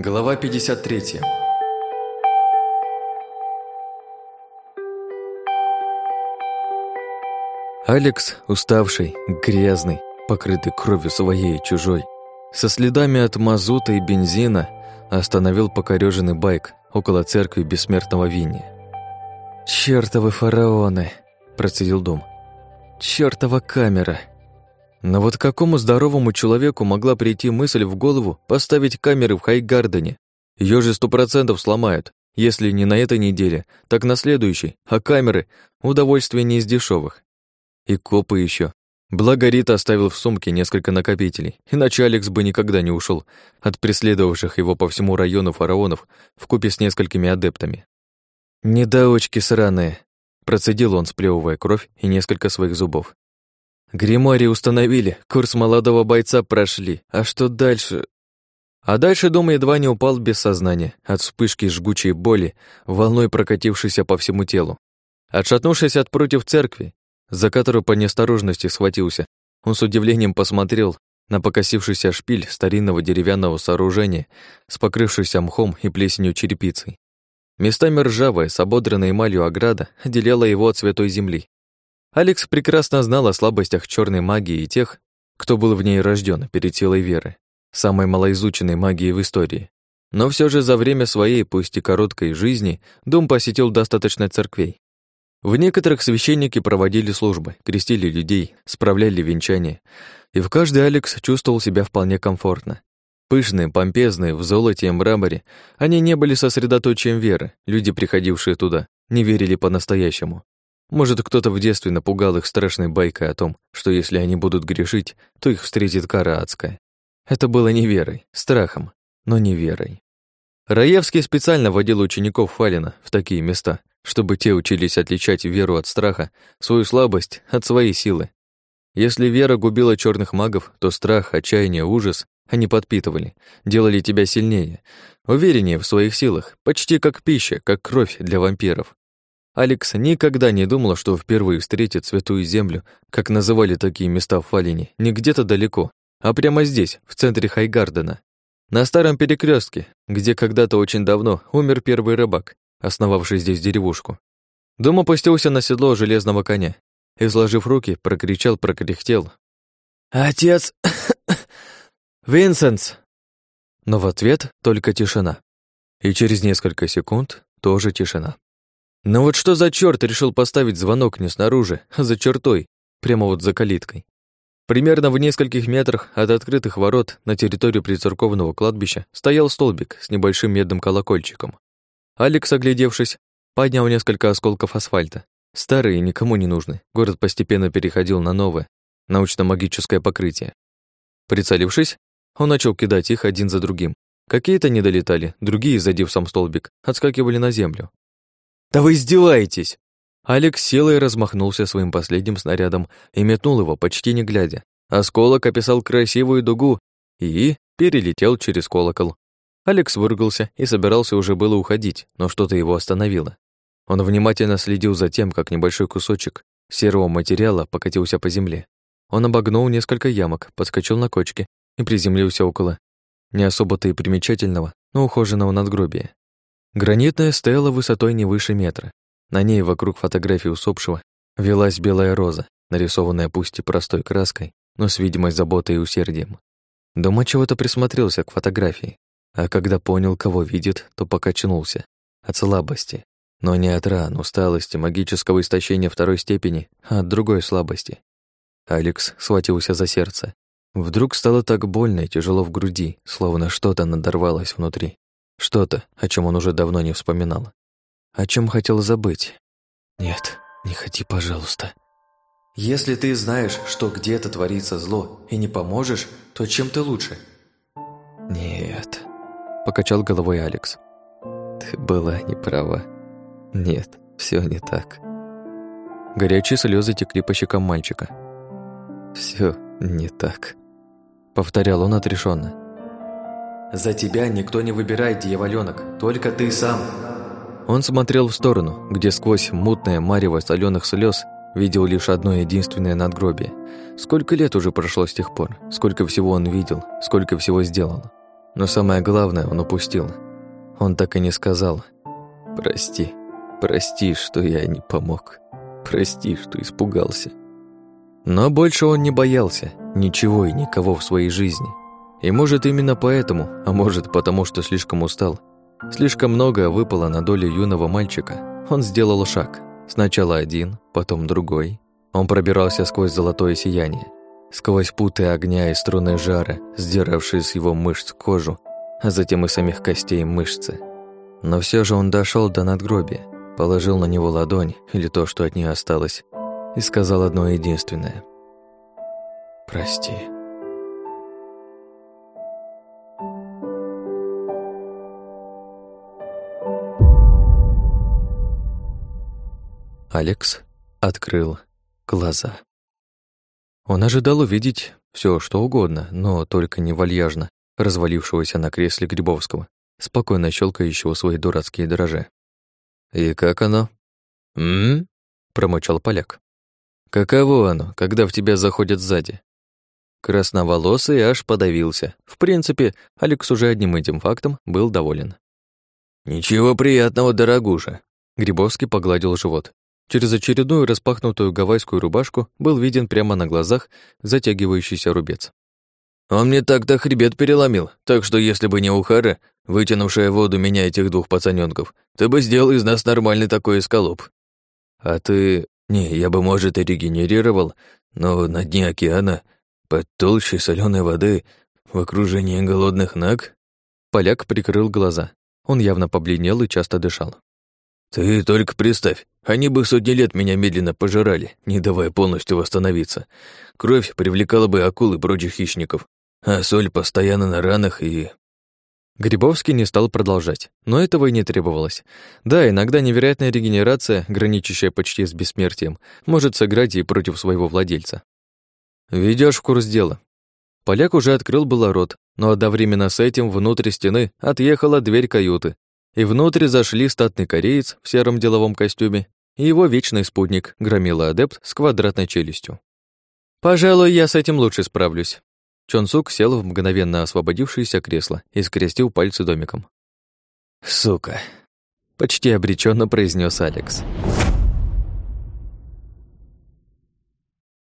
Глава 53 Алекс, уставший, грязный, покрытый кровью своей и чужой, со следами от мазута и бензина, остановил покорёженный байк около церкви бессмертного Винни. «Чёртовы фараоны!» – процедил дом. «Чёртова камера!» Но вот какому здоровому человеку могла прийти мысль в голову поставить камеры в Хайгардене? Ее же сто процентов сломают, если не на этой неделе, так на следующей, а камеры – удовольствие не из дешевых. И копы еще. Благо Рита оставил в сумке несколько накопителей, иначе Алекс бы никогда не ушел от преследовавших его по всему району фараонов в купе с несколькими адептами. «Недоучки сраные», – процедил он, сплевывая кровь и несколько своих зубов. Гримори установили, курс молодого бойца прошли. А что дальше? А дальше дом едва не упал без сознания от вспышки жгучей боли, волной прокатившейся по всему телу. Отшатнувшись от против церкви, за которую по неосторожности схватился, он с удивлением посмотрел на покосившийся шпиль старинного деревянного сооружения с покрывшейся мхом и плесенью черепицей. Местами ржавая, с ободранной эмалью ограда отделяла его от святой земли. Алекс прекрасно знал о слабостях черной магии и тех, кто был в ней рожден перед силой веры, самой малоизученной магии в истории. Но все же за время своей, пусть и короткой жизни, дом посетил достаточно церквей. В некоторых священники проводили службы, крестили людей, справляли венчания, и в каждой Алекс чувствовал себя вполне комфортно. Пышные, помпезные, в золоте и мраморе, они не были сосредоточием веры, люди, приходившие туда, не верили по-настоящему. Может, кто-то в детстве напугал их страшной байкой о том, что если они будут грешить, то их встретит кара адская. Это было не верой, страхом, но не верой. Раевский специально водил учеников Фалина в такие места, чтобы те учились отличать веру от страха, свою слабость от своей силы. Если вера губила черных магов, то страх, отчаяние, ужас они подпитывали, делали тебя сильнее, увереннее в своих силах, почти как пища, как кровь для вампиров. Алекс никогда не думала, что впервые встретит Святую Землю, как называли такие места в Фалине, не где-то далеко, а прямо здесь, в центре Хайгардена. На старом перекрестке, где когда-то очень давно умер первый рыбак, основавший здесь деревушку. Дом опустился на седло железного коня и, сложив руки, прокричал, прокряхтел. «Отец! Винсенс!» Но в ответ только тишина. И через несколько секунд тоже тишина. Но вот что за черт решил поставить звонок не снаружи, а за чертой, прямо вот за калиткой? Примерно в нескольких метрах от открытых ворот на территорию прицерковного кладбища стоял столбик с небольшим медным колокольчиком. Алекс, оглядевшись, поднял несколько осколков асфальта. Старые никому не нужны. Город постепенно переходил на новое, научно-магическое покрытие. Прицелившись, он начал кидать их один за другим. Какие-то не долетали, другие, задев сам столбик, отскакивали на землю. «Да вы издеваетесь!» Алекс силой размахнулся своим последним снарядом и метнул его, почти не глядя. Осколок описал красивую дугу и перелетел через колокол. Алекс выругался и собирался уже было уходить, но что-то его остановило. Он внимательно следил за тем, как небольшой кусочек серого материала покатился по земле. Он обогнул несколько ямок, подскочил на кочке и приземлился около не особо-то и примечательного, но ухоженного надгробия. Гранитная стела высотой не выше метра. На ней вокруг фотографии усопшего велась белая роза, нарисованная пусть и простой краской, но с видимой заботой и усердием. Дома чего-то присмотрелся к фотографии, а когда понял, кого видит, то покачнулся. От слабости. Но не от ран, усталости, магического истощения второй степени, а от другой слабости. Алекс схватился за сердце. Вдруг стало так больно и тяжело в груди, словно что-то надорвалось внутри. Что-то, о чем он уже давно не вспоминал. О чем хотел забыть. Нет, не ходи, пожалуйста. Если ты знаешь, что где-то творится зло, и не поможешь, то чем ты лучше? Нет, покачал головой Алекс. Ты была не права. Нет, все не так. Горячие слезы текли по щекам мальчика. Все не так, повторял он отрешенно. За тебя никто не выбирает, дьяволёнок, только ты сам. Он смотрел в сторону, где сквозь мутное марево соленых слез видел лишь одно единственное надгробие. Сколько лет уже прошло с тех пор, сколько всего он видел, сколько всего сделал. Но самое главное он упустил. Он так и не сказал «Прости, прости, что я не помог, прости, что испугался». Но больше он не боялся ничего и никого в своей жизни. И может именно поэтому, а может потому, что слишком устал, слишком много выпало на долю юного мальчика, он сделал шаг. Сначала один, потом другой. Он пробирался сквозь золотое сияние, сквозь путы огня и струны жара, сдиравшие с его мышц кожу, а затем и самих костей мышцы. Но все же он дошел до надгробия, положил на него ладонь, или то, что от нее осталось, и сказал одно единственное. «Прости». Алекс открыл глаза. Он ожидал увидеть все, что угодно, но только не вальяжно, развалившегося на кресле Грибовского, спокойно щелкающего свои дурацкие дрожжи. «И как оно?» «М?», промычал поляк. «Каково оно, когда в тебя заходят сзади?» Красноволосый аж подавился. В принципе, Алекс уже одним этим фактом был доволен. «Ничего приятного, дорогуша!» Грибовский погладил живот. Через очередную распахнутую гавайскую рубашку был виден прямо на глазах затягивающийся рубец. «Он мне так-то хребет переломил, так что если бы не Ухара, вытянувшая воду меня этих двух пацанёнков, ты бы сделал из нас нормальный такой эскалоп. А ты... Не, я бы, может, и регенерировал, но на дне океана, под толщей соленой воды, в окружении голодных наг...» Поляк прикрыл глаза. Он явно побледнел и часто дышал. «Ты только представь, они бы сотни лет меня медленно пожирали, не давая полностью восстановиться. Кровь привлекала бы акул и прочих хищников, а соль постоянно на ранах и...» Грибовский не стал продолжать, но этого и не требовалось. Да, иногда невероятная регенерация, граничащая почти с бессмертием, может сыграть и против своего владельца. Ведешь в курс дела». Поляк уже открыл было рот, но одновременно с этим внутрь стены отъехала дверь каюты, и внутрь зашли статный кореец в сером деловом костюме и его вечный спутник, громила адепт с квадратной челюстью. «Пожалуй, я с этим лучше справлюсь». Чонсук сел в мгновенно освободившееся кресло и скрестил пальцы домиком. «Сука!» — почти обреченно произнес Алекс. «Алекс».